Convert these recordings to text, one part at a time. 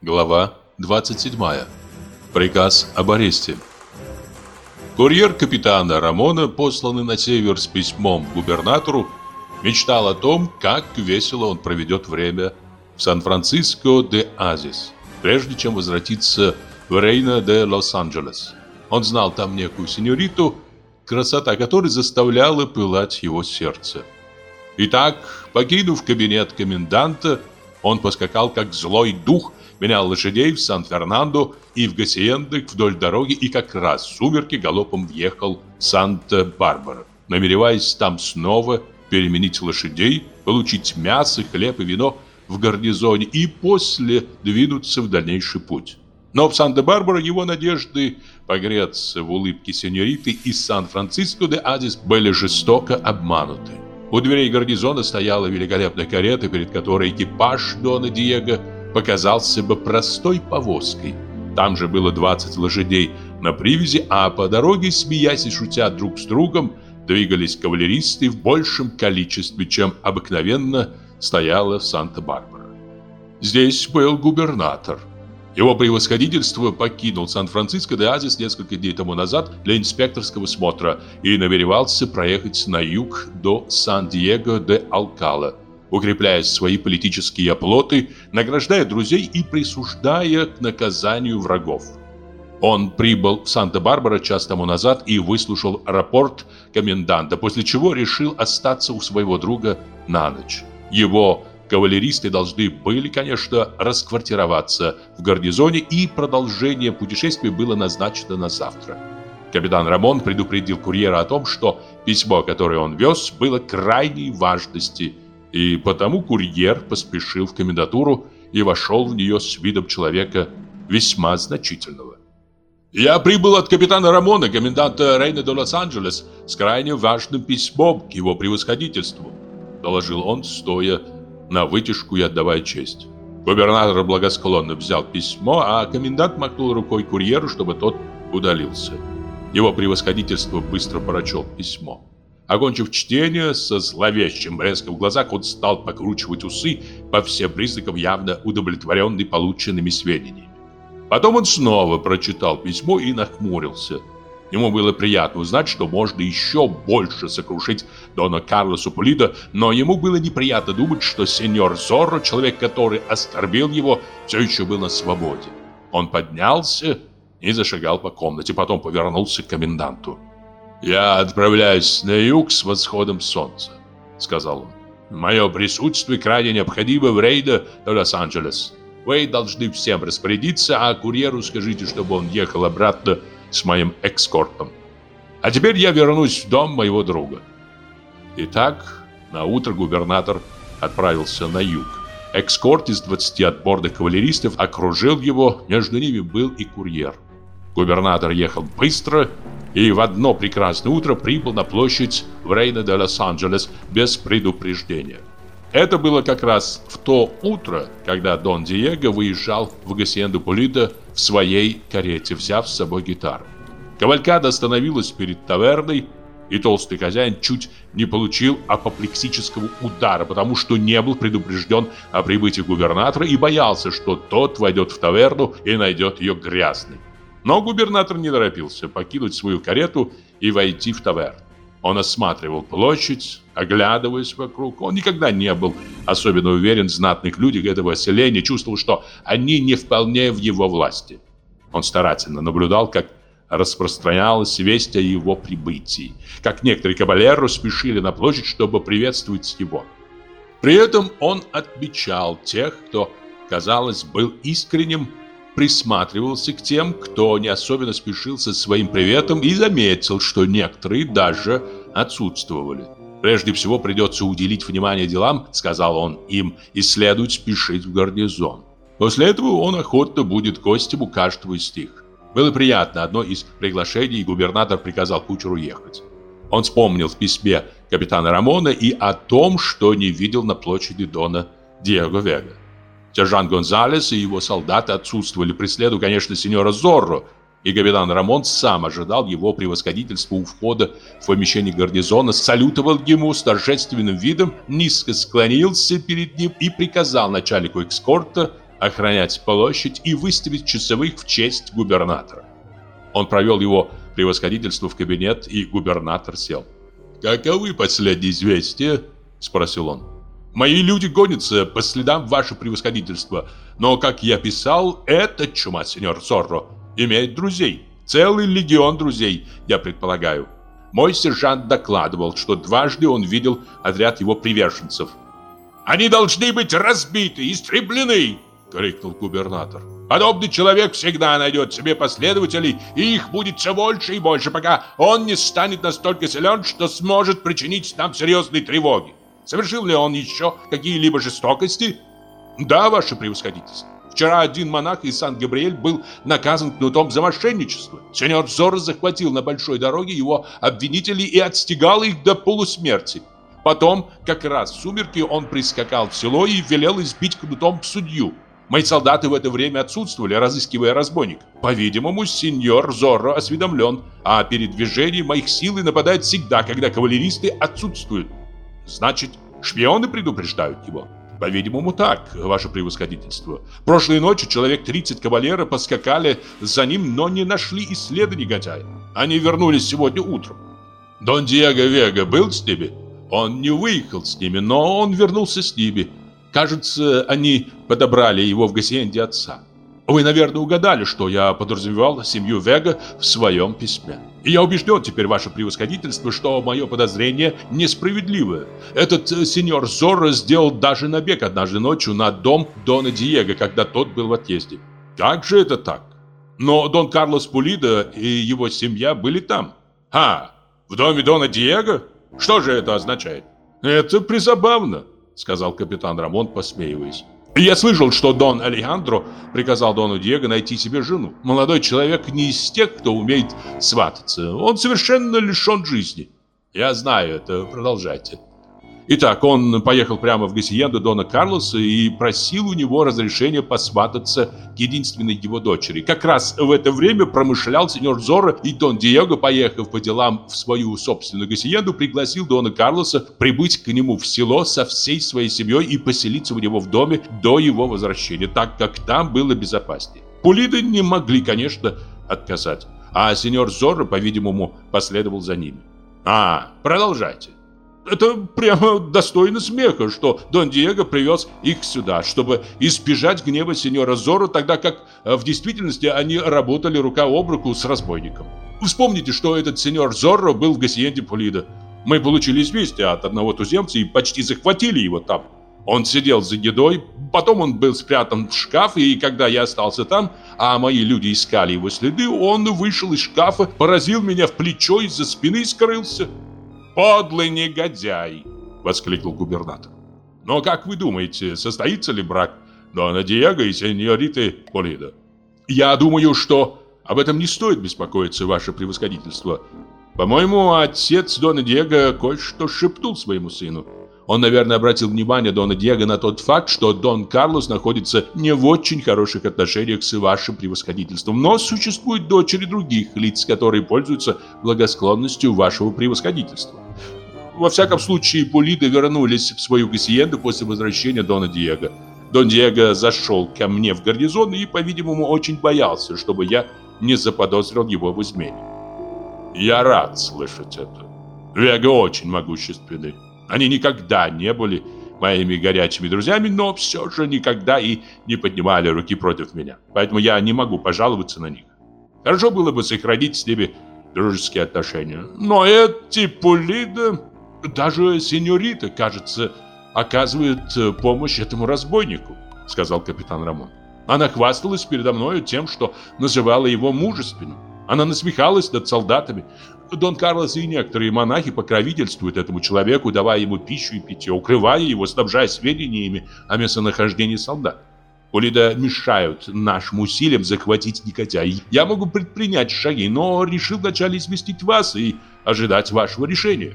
Глава 27. Приказ об аресте. Курьер капитана Рамона, посланный на север с письмом губернатору, мечтал о том, как весело он проведет время в Сан-Франциско де Азис, прежде чем возвратиться в Рейна де Лос-Анджелес. Он знал там некую сеньориту, красота которой заставляла пылать его сердце. Итак, покинув кабинет коменданта, он поскакал как злой дух менял лошадей в Сан-Фернандо и в Гасиендах вдоль дороги и как раз в сумерки галопом въехал в Санта-Барбара, намереваясь там снова переменить лошадей, получить мясо, хлеб и вино в гарнизоне и после двинуться в дальнейший путь. Но в Санта-Барбара его надежды погреться в улыбке сеньориты из Сан-Франциско де Адис были жестоко обмануты. У дверей гарнизона стояла великолепная карета, перед которой экипаж Дона Диего показался бы простой повозкой. Там же было 20 лошадей на привязи, а по дороге, смеясь и шутя друг с другом, двигались кавалеристы в большем количестве, чем обыкновенно стояло в Санта-Барбара. Здесь был губернатор. Его превосходительство покинул Сан-Франциско де Азис несколько дней тому назад для инспекторского смотра и намеревался проехать на юг до Сан-Диего де Алкала – укрепляя свои политические оплоты, награждая друзей и присуждая к наказанию врагов. Он прибыл в Санта-Барбара час тому назад и выслушал рапорт коменданта, после чего решил остаться у своего друга на ночь. Его кавалеристы должны были, конечно, расквартироваться в гарнизоне, и продолжение путешествия было назначено на завтра. Капитан Рамон предупредил курьера о том, что письмо, которое он вез, было крайней важности – и потому курьер поспешил в комендатуру и вошел в нее с видом человека весьма значительного. «Я прибыл от капитана Рамона, коменданта Рейна до Лос-Анджелес, с крайне важным письмом к его превосходительству», доложил он, стоя на вытяжку и отдавая честь. Губернатор благосклонно взял письмо, а комендант махнул рукой курьеру, чтобы тот удалился. Его превосходительство быстро прочел письмо. Окончив чтение, со зловещим блеском в глазах он стал покручивать усы, по всем признакам явно удовлетворенный полученными сведениями. Потом он снова прочитал письмо и нахмурился. Ему было приятно узнать, что можно еще больше сокрушить Дона Карлоса Пулида, но ему было неприятно думать, что сеньор Зорро, человек, который оскорбил его, все еще был на свободе. Он поднялся и зашагал по комнате, потом повернулся к коменданту. «Я отправляюсь на юг с восходом солнца», — сказал он. «Мое присутствие крайне необходимо в рейде до Лос-Анджелес. Вы должны всем распорядиться, а курьеру скажите, чтобы он ехал обратно с моим экскортом. А теперь я вернусь в дом моего друга». Итак, на утро губернатор отправился на юг. Экскорт из 20 отборных кавалеристов окружил его, между ними был и курьер. Губернатор ехал быстро и в одно прекрасное утро прибыл на площадь в Рейна де Лос-Анджелес без предупреждения. Это было как раз в то утро, когда Дон Диего выезжал в Гасиенду Пулита в своей карете, взяв с собой гитару. Кавалькада остановилась перед таверной, и толстый хозяин чуть не получил апоплексического удара, потому что не был предупрежден о прибытии губернатора и боялся, что тот войдет в таверну и найдет ее грязной. Но губернатор не торопился покинуть свою карету и войти в таверн. Он осматривал площадь, оглядываясь вокруг. Он никогда не был особенно уверен в знатных людях этого селения, чувствовал, что они не вполне в его власти. Он старательно наблюдал, как распространялась весть о его прибытии, как некоторые кавалеры спешили на площадь, чтобы приветствовать его. При этом он отмечал тех, кто, казалось, был искренним присматривался к тем, кто не особенно спешил со своим приветом и заметил, что некоторые даже отсутствовали. «Прежде всего придется уделить внимание делам», — сказал он им, — «и следует спешить в гарнизон». После этого он охотно будет гостем у каждого из них. Было приятно одно из приглашений, и губернатор приказал кучеру ехать. Он вспомнил в письме капитана Рамона и о том, что не видел на площади Дона Диего Вега. Сержант Гонзалес и его солдаты отсутствовали при следу, конечно, сеньора Зорро, и капитан Рамон сам ожидал его превосходительства у входа в помещение гарнизона, салютовал ему с торжественным видом, низко склонился перед ним и приказал начальнику экскорта охранять площадь и выставить часовых в честь губернатора. Он провел его превосходительство в кабинет, и губернатор сел. «Каковы последние известия?» – спросил он. «Мои люди гонятся по следам ваше превосходительство, но, как я писал, эта чума, сеньор Зорро, имеет друзей. Целый легион друзей, я предполагаю. Мой сержант докладывал, что дважды он видел отряд его приверженцев. «Они должны быть разбиты, истреблены!» — крикнул губернатор. «Подобный человек всегда найдет себе последователей, и их будет все больше и больше, пока он не станет настолько силен, что сможет причинить нам серьезные тревоги. Совершил ли он еще какие-либо жестокости?» «Да, ваше превосходительство. Вчера один монах из Сан-Габриэль был наказан кнутом за мошенничество. Сеньор Зорро захватил на большой дороге его обвинителей и отстегал их до полусмерти. Потом, как раз в сумерки, он прискакал в село и велел избить кнутом судью. Мои солдаты в это время отсутствовали, разыскивая разбойник. По-видимому, сеньор Зорро осведомлен, а передвижение моих сил и нападает всегда, когда кавалеристы отсутствуют. Значит, шпионы предупреждают его. По-видимому, так, ваше превосходительство. Прошлой ночью человек 30 кавалера поскакали за ним, но не нашли и следа негодяя. Они вернулись сегодня утром. Дон Диего Вега был с ними? Он не выехал с ними, но он вернулся с ними. Кажется, они подобрали его в гасиенде отца. Вы, наверное, угадали, что я подразумевал семью Вега в своем письме. И я убежден теперь, ваше превосходительство, что мое подозрение несправедливое. Этот э, сеньор Зорро сделал даже набег однажды ночью на дом Дона Диего, когда тот был в отъезде. Как же это так? Но Дон Карлос Пулида и его семья были там. А, в доме Дона Диего? Что же это означает? Это призабавно, сказал капитан Рамон, посмеиваясь. Я слышал, что Дон Алехандро приказал Дону Диего найти себе жену. Молодой человек не из тех, кто умеет свататься. Он совершенно лишен жизни. Я знаю это. Продолжайте. Итак, он поехал прямо в гасиенду Дона Карлоса и просил у него разрешения посвататься к единственной его дочери. Как раз в это время промышлял сеньор Зоро, и Дон Диего, поехав по делам в свою собственную гасиенду, пригласил Дона Карлоса прибыть к нему в село со всей своей семьей и поселиться у него в доме до его возвращения, так как там было безопаснее. Пулиды не могли, конечно, отказать, а сеньор Зоро, по-видимому, последовал за ними. А, продолжайте. Это прямо достойно смеха, что Дон Диего привез их сюда, чтобы избежать гнева сеньора Зоро, тогда как э, в действительности они работали рука об руку с разбойником. Вспомните, что этот сеньор Зорро был в Гасиенде Пулида. Мы получили известие от одного туземца и почти захватили его там. Он сидел за едой, потом он был спрятан в шкаф, и когда я остался там, а мои люди искали его следы, он вышел из шкафа, поразил меня в плечо из-за спины и скрылся. «Подлый негодяй!» — воскликнул губернатор. «Но как вы думаете, состоится ли брак Дона Диего и сеньориты Полида?» «Я думаю, что об этом не стоит беспокоиться, ваше превосходительство. По-моему, отец Дона Диего кое-что шепнул своему сыну. Он, наверное, обратил внимание Дона Диего на тот факт, что Дон Карлос находится не в очень хороших отношениях с вашим превосходительством, но существуют дочери других лиц, которые пользуются благосклонностью вашего превосходительства. Во всяком случае, Пулиды вернулись в свою гасиенду после возвращения Дона Диего. Дон Диего зашел ко мне в гарнизон и, по-видимому, очень боялся, чтобы я не заподозрил его в измене. Я рад слышать это. Вега очень могущественный. Они никогда не были моими горячими друзьями, но все же никогда и не поднимали руки против меня. Поэтому я не могу пожаловаться на них. Хорошо было бы сохранить с ними дружеские отношения. Но эти пулиды... Даже сеньорита, кажется, оказывает э, помощь этому разбойнику, сказал капитан Рамон. Она хвасталась передо мною тем, что называла его мужественным. Она насмехалась над солдатами. Дон Карлос и некоторые монахи покровительствуют этому человеку, давая ему пищу и питье, укрывая его, снабжая сведениями о местонахождении солдат. Улида мешают нашим усилиям захватить негодяй. Я могу предпринять шаги, но решил вначале известить вас и ожидать вашего решения.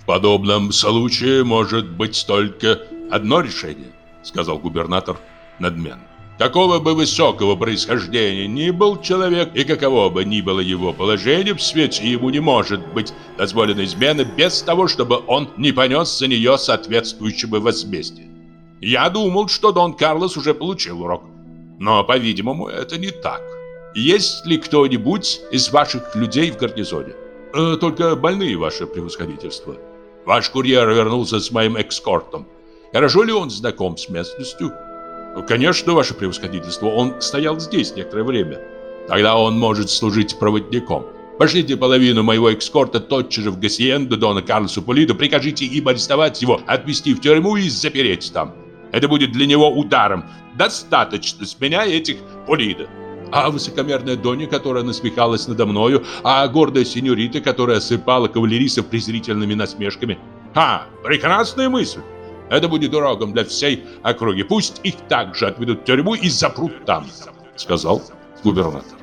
В подобном случае может быть только одно решение, сказал губернатор надменно. Какого бы высокого происхождения ни был человек, и каково бы ни было его положение в свете, ему не может быть дозволена измена без того, чтобы он не понес за нее соответствующего возмездия. Я думал, что Дон Карлос уже получил урок. Но, по-видимому, это не так. Есть ли кто-нибудь из ваших людей в гарнизоне? Э, только больные, ваше превосходительство. Ваш курьер вернулся с моим экскортом. Хорошо ли он знаком с местностью? Конечно, ваше превосходительство, он стоял здесь некоторое время. Тогда он может служить проводником. Пошлите половину моего экскорта тотчас же в Гассиенду Дона Карлосу Полиду, прикажите им арестовать его, отвезти в тюрьму и запереть там. Это будет для него ударом. Достаточно с меня этих Полида. А высокомерная Доня, которая насмехалась надо мною, а гордая сеньорита, которая осыпала кавалеристов презрительными насмешками. Ха, прекрасная мысль. Это будет уроком для всей округи. Пусть их также отведут в тюрьму и запрут там, сказал губернатор.